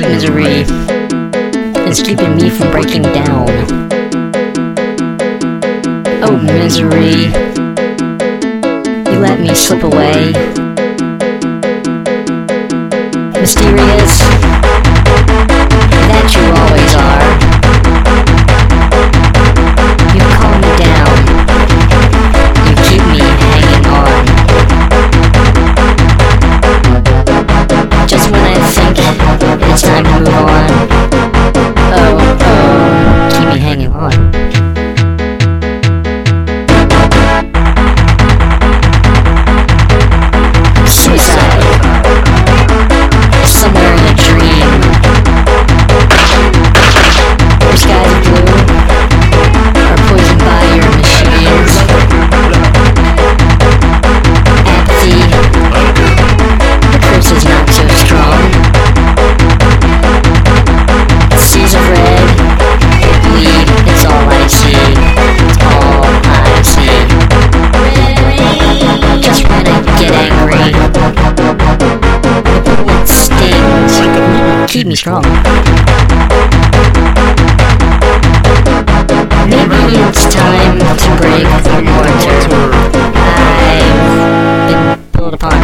misery. It's keeping me from breaking down. Oh, misery. You let me slip away. Mysterious. keep me strong. Maybe it's time to break the mortar I've been pulled upon.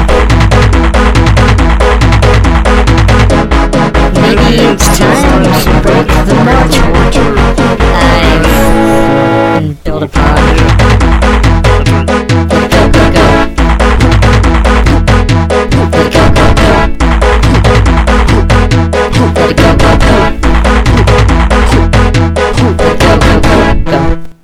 Maybe it's time to break the mortar I've been built upon.